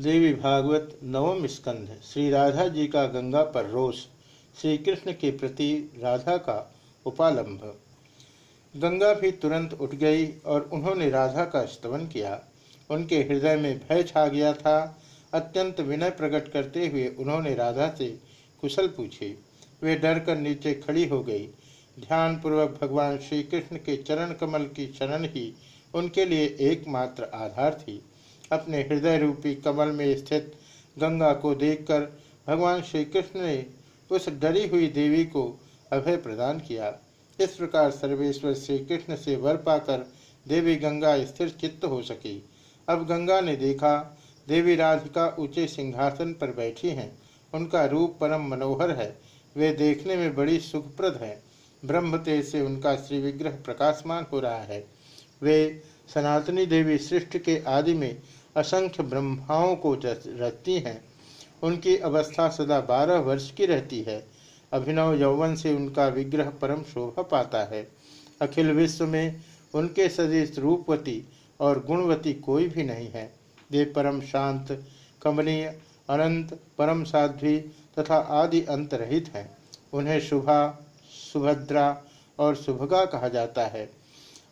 देवी भागवत नवम स्कंध श्री राधा जी का गंगा पर रोष, श्री कृष्ण के प्रति राधा का उपालंभ गंगा भी तुरंत उठ गई और उन्होंने राधा का स्तवन किया। उनके हृदय में भय छा गया था। अत्यंत विनय प्रकट करते हुए उन्होंने राधा से कुशल पूछी। वे डर कर नीचे खड़ी हो गई। ध्यानपूर्वक भगवान श्री कृष्ण के चरण कमल की शरण ही उनके लिए एकमात्र आधार थी। अपने हृदय रूपी कमल में स्थित गंगा को देखकर भगवान श्री कृष्ण ने उस डरी हुई देवी को अभय प्रदान किया। इस प्रकार सर्वेश्वर श्री कृष्ण से वर पाकर देवी गंगा स्थिर चित्त हो सकी। अब गंगा ने देखा, देवी राधिका ऊँचे सिंहासन पर बैठी हैं। उनका रूप परम मनोहर है। वे देखने में बड़ी सुखप्रद है। ब्रह्म तेज से उनका श्री विग्रह प्रकाशमान हो रहा है। वे सनातनी देवी सृष्टि के आदि में असंख्य ब्रह्माओं को रचती हैं। उनकी अवस्था सदा बारह वर्ष की रहती है। अभिनव यौवन से उनका विग्रह परम शोभा पाता है। अखिल विश्व में उनके सदृश रूपवती और गुणवती कोई भी नहीं है। वे परम शांत, कमनीय, अनंत, परम साध्वी तथा आदि अंत रहित हैं। उन्हें शुभा, सुभद्रा और सुभगा कहा जाता है।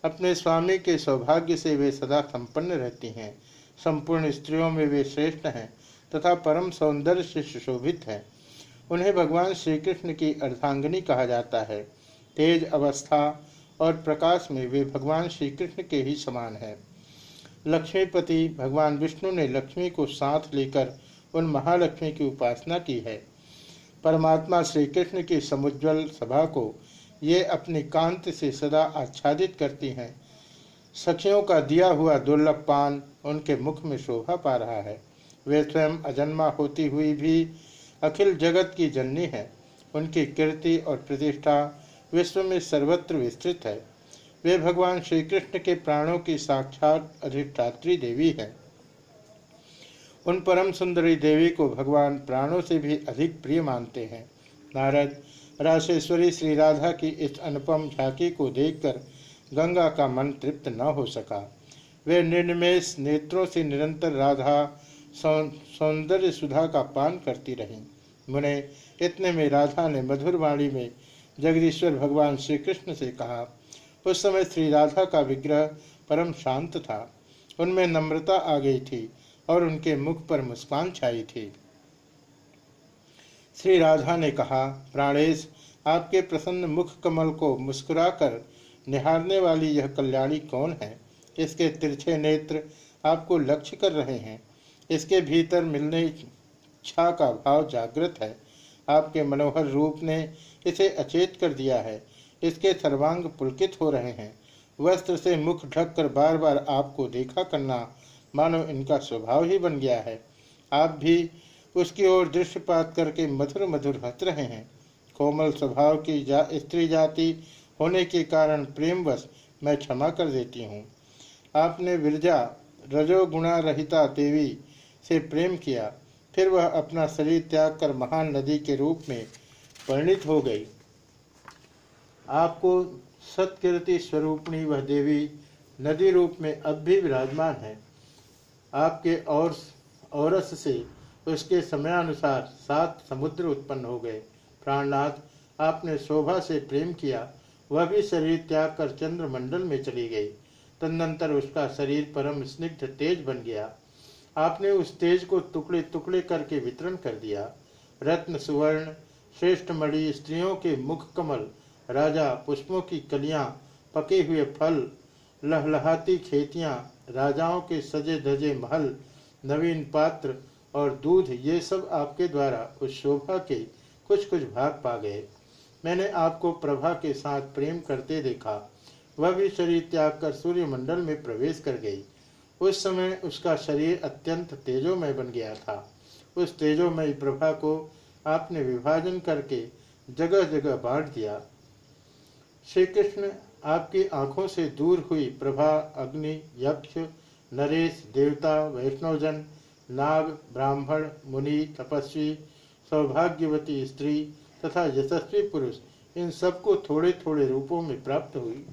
अपने स्वामी के सौभाग्य से वे सदा संपन्न रहती हैं। संपूर्ण स्त्रियों में वे श्रेष्ठ हैं तथा परम सौंदर्य से सुशोभित हैं। उन्हें भगवान श्री कृष्ण की अर्धांगनी कहा जाता है। तेज अवस्था और प्रकाश में वे भगवान श्री कृष्ण के ही समान है। लक्ष्मीपति भगवान विष्णु ने लक्ष्मी को साथ लेकर उन महालक्ष्मी की उपासना की है। परमात्मा श्री कृष्ण की समुज्वल सभा को ये अपनी कांति से सदा आच्छादित करती हैं। सखियों का दिया हुआ दुर्लभ पान उनके मुख में शोभा पा रहा है। वे स्वयं अजन्मा होती हुई भी अखिल जगत की जननी है। उनकी कीर्ति और प्रतिष्ठा विश्व में सर्वत्र विस्तृत है। वे भगवान श्री कृष्ण के प्राणों की साक्षात अधिष्ठात्री देवी है। उन परम सुंदरी देवी को भगवान प्राणों से भी अधिक प्रिय मानते हैं। नारद, राशेश्वरी श्री राधा की इस अनुपम झांकी को देखकर गंगा का मन तृप्त न हो सका। वे निर्निमेश नेत्रों से निरंतर राधा सौंदर्य सुधा का पान करती रहीं। मुने, इतने में राधा ने मधुर वाणी में जगदीश्वर भगवान श्री कृष्ण से कहा, उस समय श्री राधा का विग्रह परम शांत था। उनमें नम्रता आ गई थी और उनके मुख पर मुस्कान छाई थी। श्री राधा ने कहा, प्राणेश, आपके प्रसन्न मुख कमल को मुस्कुराकर निहारने वाली यह कल्याणी कौन है? इसके तिरछे नेत्र आपको लक्ष्य कर रहे हैं। इसके भीतर मिलने इच्छा का भाव जागृत है। आपके मनोहर रूप ने इसे अचेत कर दिया है। इसके सर्वांग पुलकित हो रहे हैं। वस्त्र से मुख ढककर बार बार आपको देखा करना मानो इनका स्वभाव ही बन गया है। आप भी उसकी ओर दृश्यपात करके मधुर मधुर हंस रहे हैं। कोमल स्वभाव की जा, स्त्री जाति होने के कारण प्रेमवश मैं क्षमा कर देती हूँ। आपने विरजा रजोगुणा रहिता देवी से प्रेम किया, फिर वह अपना शरीर त्याग कर महान नदी के रूप में परिणित हो गई। आपको सत्कीर्ति स्वरूपणी वह देवी नदी रूप में अब भी विराजमान है। आपके और औरस से उसके समयानुसार सात समुद्र उत्पन्न हो गए। प्राणनाथ, आपने शोभा से प्रेम किया वह भी शरीर त्याग कर चंद्रमंडल में चली गई। तदनंतर उसका शरीर परम स्निग्ध तेज बन गया। आपने उस तेज को टुकड़े टुकड़े करके वितरण कर दिया। रत्न, सुवर्ण, श्रेष्ठ मणि, स्त्रियों के मुख कमल, राजा, पुष्पों की कलियाँ, पके हुए फल, लहलहाती खेतियाँ, राजाओं के सजे धजे महल, नवीन पात्र और दूध, ये सब आपके द्वारा उस शोभा के कुछ कुछ भाग पा गए। मैंने आपको प्रभा के साथ प्रेम करते देखा। वह भी शरीर त्याग कर सूर्यमंडल में प्रवेश कर गई। उस समय उसका शरीर अत्यंत तेजोमय बन गया था। उस तेजोमय प्रभा को आपने विभाजन करके जगह जगह बांट दिया। श्री कृष्ण आपकी आँखों से दूर हुई प्रभा, अग्नि, यक्ष, नरेश, देवता, वैष्णवजन, नाग, ब्राह्मण, मुनि, तपस्वी, सौभाग्यवती स्त्री तथा यशस्वी पुरुष इन सबको थोड़े थोड़े रूपों में प्राप्त हुई।